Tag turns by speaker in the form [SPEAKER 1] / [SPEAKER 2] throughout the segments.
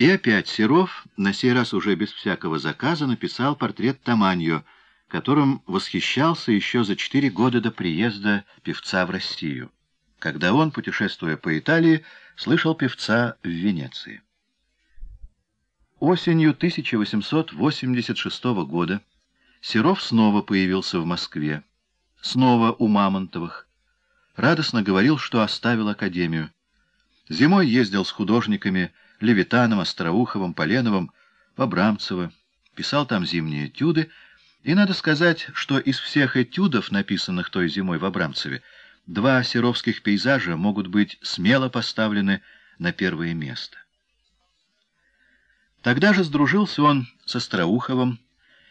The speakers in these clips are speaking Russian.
[SPEAKER 1] И опять Серов, на сей раз уже без всякого заказа, написал портрет Таманьо, которым восхищался еще за четыре года до приезда певца в Россию, когда он, путешествуя по Италии, слышал певца в Венеции. Осенью 1886 года Серов снова появился в Москве, снова у Мамонтовых. Радостно говорил, что оставил академию. Зимой ездил с художниками Левитаном, Остроуховым, Поленовым, Побрамцево, писал там зимние этюды, и надо сказать, что из всех этюдов, написанных той зимой в Абрамцеве, два серовских пейзажа могут быть смело поставлены на первое место. Тогда же сдружился он с Остроуховым,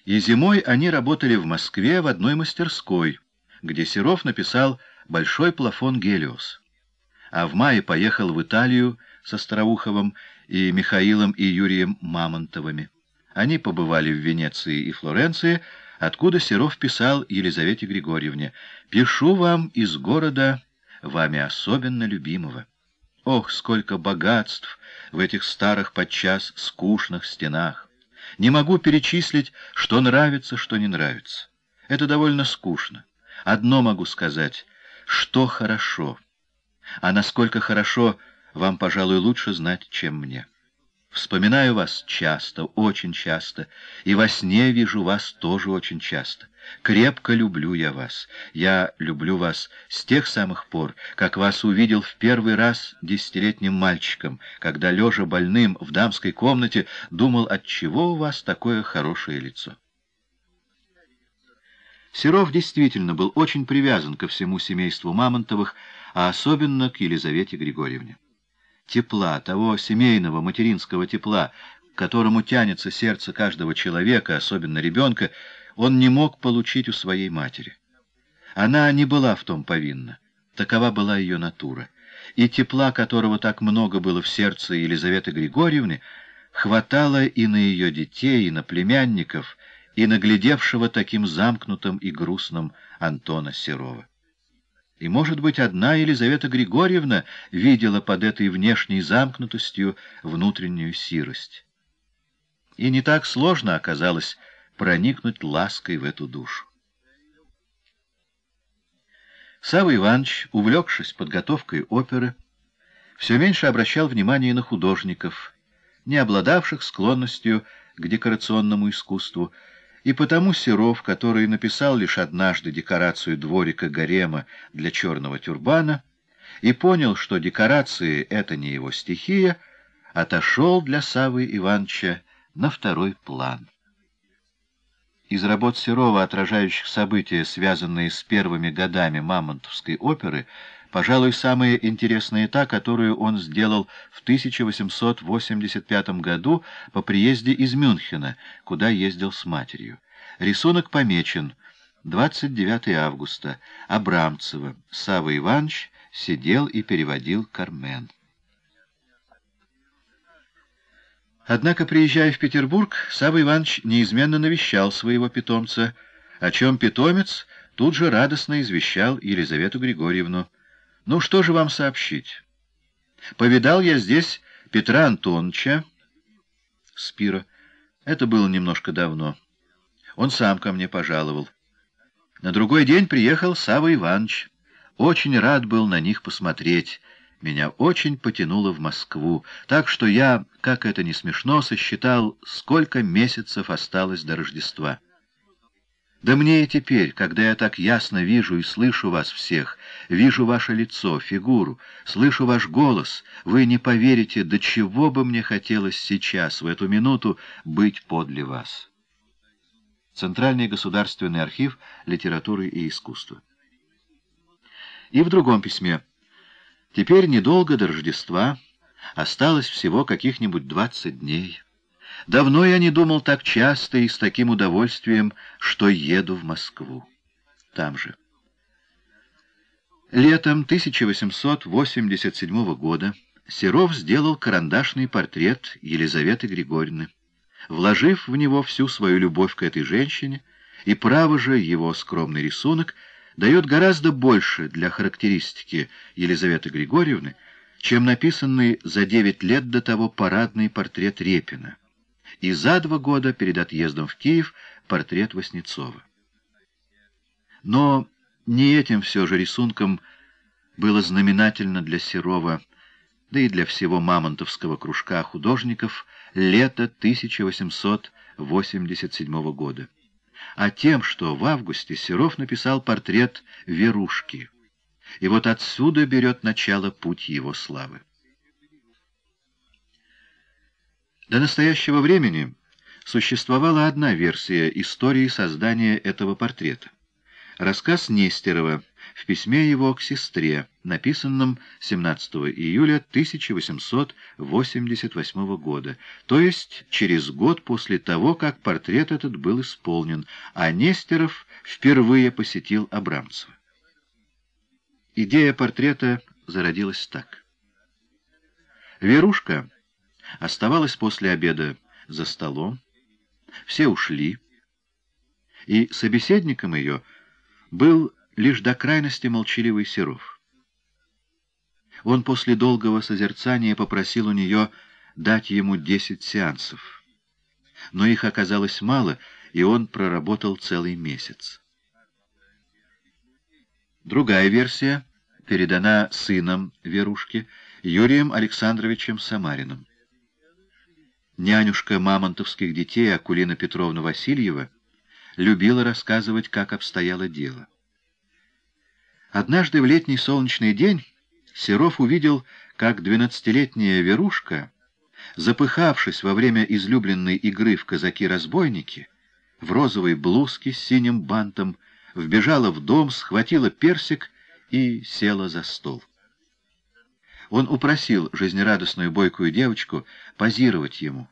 [SPEAKER 1] и зимой они работали в Москве в одной мастерской, где Серов написал «Большой плафон Гелиос», а в мае поехал в Италию с Остроуховым и Михаилом и Юрием Мамонтовыми. Они побывали в Венеции и Флоренции, откуда Серов писал Елизавете Григорьевне «Пишу вам из города, вами особенно любимого». Ох, сколько богатств в этих старых, подчас скучных стенах! Не могу перечислить, что нравится, что не нравится. Это довольно скучно. Одно могу сказать, что хорошо. А насколько хорошо, вам, пожалуй, лучше знать, чем мне. Вспоминаю вас часто, очень часто, и во сне вижу вас тоже очень часто. Крепко люблю я вас. Я люблю вас с тех самых пор, как вас увидел в первый раз десятилетним мальчиком, когда, лежа больным в дамской комнате, думал, отчего у вас такое хорошее лицо. Серов действительно был очень привязан ко всему семейству Мамонтовых, а особенно к Елизавете Григорьевне тепла, того семейного, материнского тепла, к которому тянется сердце каждого человека, особенно ребенка, он не мог получить у своей матери. Она не была в том повинна. Такова была ее натура. И тепла, которого так много было в сердце Елизаветы Григорьевны, хватало и на ее детей, и на племянников, и на глядевшего таким замкнутым и грустным Антона Серова. И, может быть, одна Елизавета Григорьевна видела под этой внешней замкнутостью внутреннюю сирость. И не так сложно оказалось проникнуть лаской в эту душу. Савва Иванович, увлекшись подготовкой оперы, все меньше обращал внимание на художников, не обладавших склонностью к декорационному искусству, и потому Серов, который написал лишь однажды декорацию дворика гарема для черного тюрбана, и понял, что декорации — это не его стихия, отошел для Савы Ивановича на второй план. Из работ Серова, отражающих события, связанные с первыми годами Мамонтовской оперы, Пожалуй, самая интересная та, которую он сделал в 1885 году по приезде из Мюнхена, куда ездил с матерью. Рисунок помечен 29 августа. Абрамцева. Савва Иванович сидел и переводил Кармен. Однако, приезжая в Петербург, Савва Иванович неизменно навещал своего питомца, о чем питомец тут же радостно извещал Елизавету Григорьевну. Ну, что же вам сообщить? Повидал я здесь Петра Антоновича. Спира. Это было немножко давно. Он сам ко мне пожаловал. На другой день приехал Савва Иванович. Очень рад был на них посмотреть. Меня очень потянуло в Москву, так что я, как это не смешно, сосчитал, сколько месяцев осталось до Рождества. Да мне и теперь, когда я так ясно вижу и слышу вас всех, вижу ваше лицо, фигуру, слышу ваш голос, вы не поверите, до чего бы мне хотелось сейчас, в эту минуту, быть подле вас. Центральный государственный архив литературы и искусства. И в другом письме. Теперь недолго до Рождества, осталось всего каких-нибудь двадцать дней. Давно я не думал так часто и с таким удовольствием, что еду в Москву. Там же. Летом 1887 года Серов сделал карандашный портрет Елизаветы Григорьевны, вложив в него всю свою любовь к этой женщине, и право же его скромный рисунок дает гораздо больше для характеристики Елизаветы Григорьевны, чем написанный за девять лет до того парадный портрет Репина и за два года перед отъездом в Киев портрет Васнецова. Но не этим все же рисунком было знаменательно для Серова, да и для всего мамонтовского кружка художников лето 1887 года, а тем, что в августе Серов написал портрет Верушки. И вот отсюда берет начало путь его славы. До настоящего времени существовала одна версия истории создания этого портрета. Рассказ Нестерова в письме его к сестре, написанном 17 июля 1888 года, то есть через год после того, как портрет этот был исполнен, а Нестеров впервые посетил Абрамцева. Идея портрета зародилась так. Верушка оставалась после обеда за столом, все ушли, и собеседником ее был лишь до крайности молчаливый Серов. Он после долгого созерцания попросил у нее дать ему десять сеансов, но их оказалось мало, и он проработал целый месяц. Другая версия передана сыном Верушки, Юрием Александровичем Самариным. Нянюшка мамонтовских детей Акулина Петровна Васильева любила рассказывать, как обстояло дело. Однажды в летний солнечный день Серов увидел, как двенадцатилетняя Верушка, запыхавшись во время излюбленной игры в казаки-разбойники, в розовой блузке с синим бантом, вбежала в дом, схватила персик и села за стол. Он упросил жизнерадостную бойкую девочку позировать ему.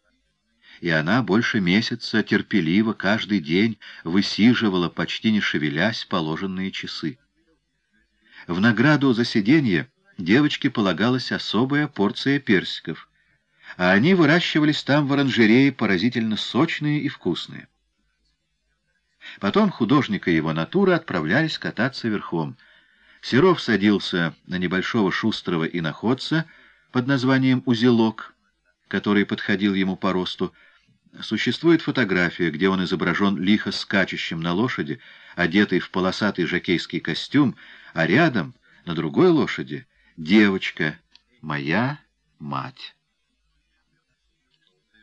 [SPEAKER 1] И она больше месяца терпеливо каждый день высиживала, почти не шевелясь, положенные часы. В награду за сиденье девочке полагалась особая порция персиков, а они выращивались там в оранжерее поразительно сочные и вкусные. Потом художник и его натура отправлялись кататься верхом — Серов садился на небольшого шустрого иноходца под названием «Узелок», который подходил ему по росту. Существует фотография, где он изображен лихо скачущим на лошади, одетый в полосатый жакейский костюм, а рядом, на другой лошади, девочка, моя мать.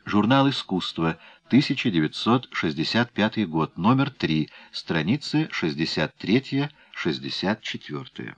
[SPEAKER 1] Журнал «Искусство», 1965 год, номер 3, страницы 63 64.